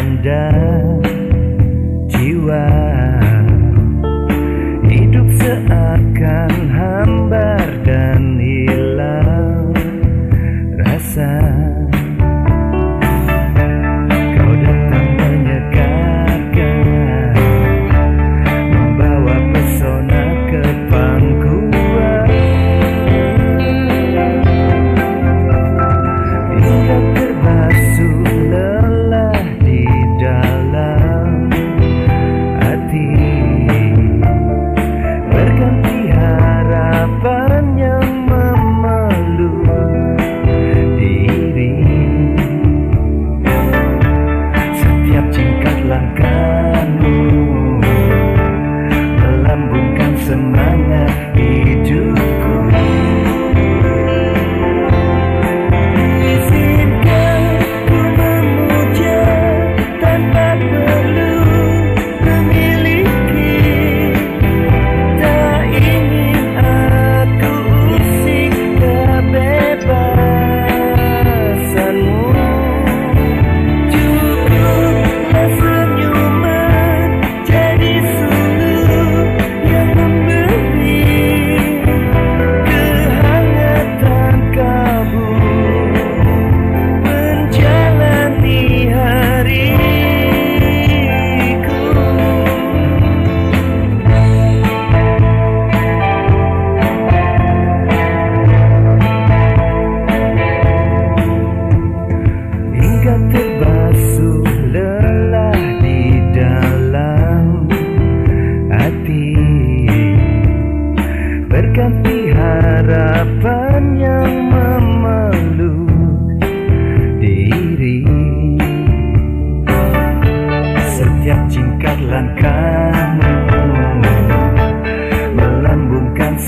anda jiwa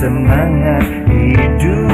semangat hidup.